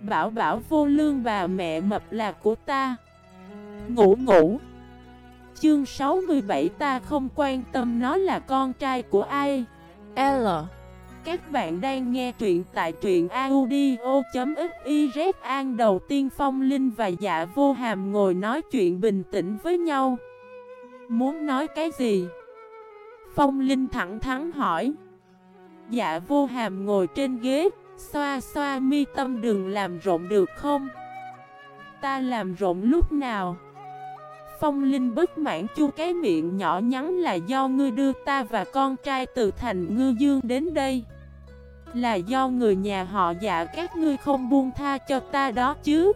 Bảo bảo vô lương bà mẹ mập là của ta. Ngủ ngủ. Chương 67 ta không quan tâm nó là con trai của ai. L. Các bạn đang nghe truyện tại truyện audio.xyz An. Đầu tiên, Phong Linh và dạ vô hàm ngồi nói chuyện bình tĩnh với nhau. Muốn nói cái gì? Phong Linh thẳng thắn hỏi. Dạ vô hàm ngồi trên ghế. Xoa xoa mi tâm đừng làm rộn được không? Ta làm rộn lúc nào? Phong Linh bất mãn chu cái miệng nhỏ nhắn là do ngươi đưa ta và con trai từ thành ngư dương đến đây. Là do người nhà họ dạ các ngươi không buông tha cho ta đó chứ?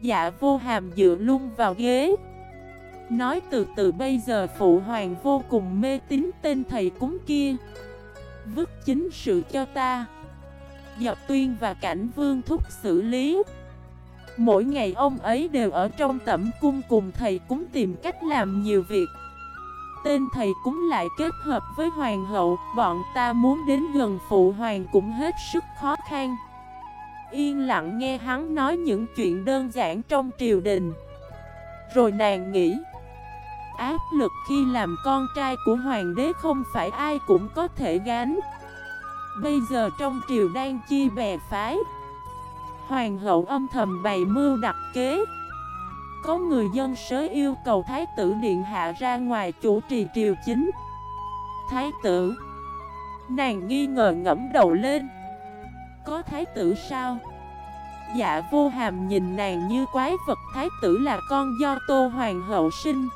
Dạ vô hàm dựa lung vào ghế. Nói từ từ bây giờ phụ hoàng vô cùng mê tín tên thầy cúng kia. Vứt chính sự cho ta. Dập tuyên và cảnh vương thúc xử lý. Mỗi ngày ông ấy đều ở trong tẩm cung cùng thầy cúng tìm cách làm nhiều việc. Tên thầy cúng lại kết hợp với hoàng hậu, Bọn ta muốn đến gần phụ hoàng cũng hết sức khó khăn. Yên lặng nghe hắn nói những chuyện đơn giản trong triều đình. Rồi nàng nghĩ, Áp lực khi làm con trai của hoàng đế không phải ai cũng có thể gánh. Bây giờ trong triều đang chi bè phái. Hoàng hậu âm thầm bày mưu đặt kế. Có người dân sớ yêu cầu Thái tử Điện Hạ ra ngoài chủ trì triều chính. Thái tử, Nàng nghi ngờ ngẫm đầu lên. Có thái tử sao? Dạ vô hàm nhìn nàng như quái vật. Thái tử là con do Tô Hoàng hậu sinh.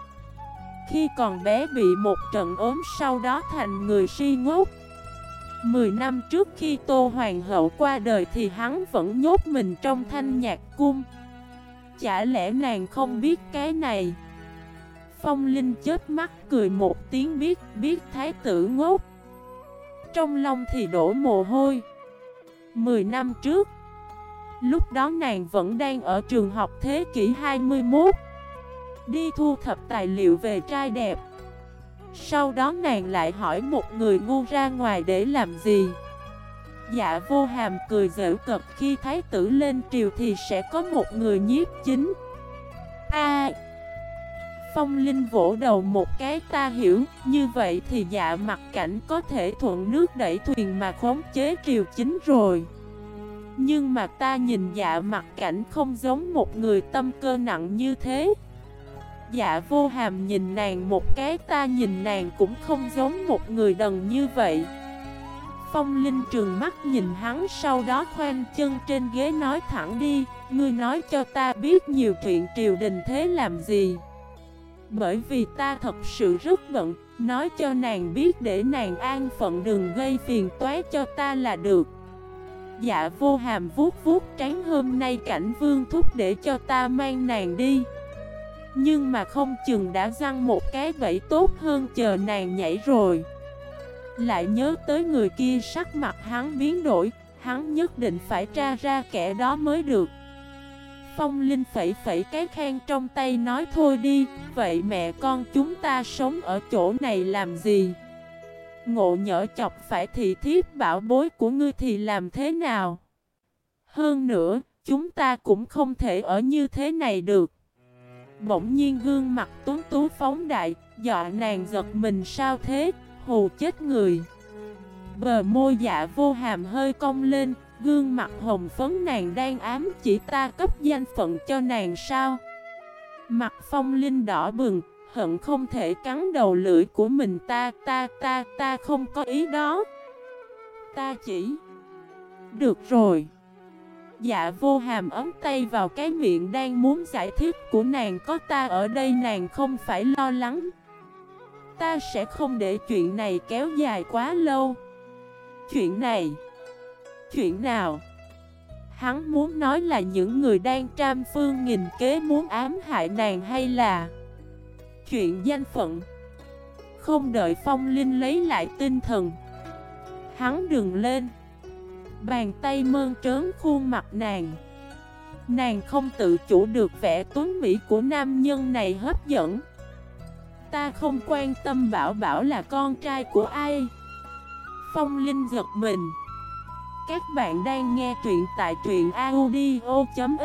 Khi còn bé bị một trận ốm, sau đó thành người si ngốc. Mười năm trước khi Tô Hoàng hậu qua đời thì hắn vẫn nhốt mình trong thanh nhạc cung. Chả lẽ nàng không biết cái này? Phong Linh chết mắt cười một tiếng biết biết thái tử ngốc. Trong lòng thì đổ mồ hôi. Mười năm trước, Lúc đó nàng vẫn đang ở trường học thế kỷ 21 Đi thu thập tài liệu về trai đẹp sau đó nàng lại hỏi một người ngu ra ngoài để làm gì? Dạ vô hàm cười dễu cật khi thái tử lên triều thì sẽ có một người nhiếp chính. A! Phong Linh vỗ đầu một cái, ta hiểu, Như vậy thì dạ mặt cảnh có thể thuận nước đẩy thuyền mà khống chế triều chính rồi. Nhưng mà ta nhìn dạ mặt cảnh không giống một người tâm cơ nặng như thế. Dạ vô hàm nhìn nàng một cái, ta nhìn nàng cũng không giống một người đần như vậy. Phong Linh trường mắt nhìn hắn, sau đó khoanh chân trên ghế nói thẳng đi, Ngươi nói cho ta biết nhiều chuyện triều đình thế làm gì? Bởi vì ta thật sự rất bận, Nói cho nàng biết để nàng an phận, đừng gây phiền toái cho ta là được. Dạ vô hàm vuốt vuốt trán hôm nay cảnh vương thúc để cho ta mang nàng đi nhưng mà không chừng đã răng một cái bẫy tốt hơn chờ nàng nhảy rồi. Lại nhớ tới người kia sắc mặt hắn biến đổi, Hắn nhất định phải tra ra kẻ đó mới được. Phong Linh phẩy phẩy cái khen trong tay nói thôi đi, Vậy mẹ con chúng ta sống ở chỗ này làm gì? Ngộ nhỡ chọc phải thị thiếp bảo bối của ngươi thì làm thế nào? Hơn nữa, chúng ta cũng không thể ở như thế này được. Bỗng nhiên gương mặt tuấn tú phóng đại, dọa nàng giật mình sao thế, hù chết người. Bờ môi dạ vô hàm hơi cong lên, gương mặt hồng phấn nàng đang ám chỉ ta cấp danh phận cho nàng sao. Mặt phong linh đỏ bừng, hận không thể cắn đầu lưỡi của mình ta, ta, ta, ta không có ý đó. Ta chỉ... Được rồi. Dạ vô hàm ấm tay vào cái miệng đang muốn giải thích của nàng, có ta ở đây nàng không phải lo lắng. Ta sẽ không để chuyện này kéo dài quá lâu. Chuyện này, Chuyện nào? Hắn muốn nói là những người đang tram phương nghìn kế muốn ám hại nàng hay là Chuyện danh phận? Không đợi phong linh lấy lại tinh thần, Hắn đừng lên. Bàn tay mơn trớn khuôn mặt nàng. Nàng không tự chủ được vẻ tuấn mỹ của nam nhân này hấp dẫn. Ta không quan tâm bảo bảo là con trai của ai. Phong Linh giật mình. Các bạn đang nghe truyện tại truyện audio.fif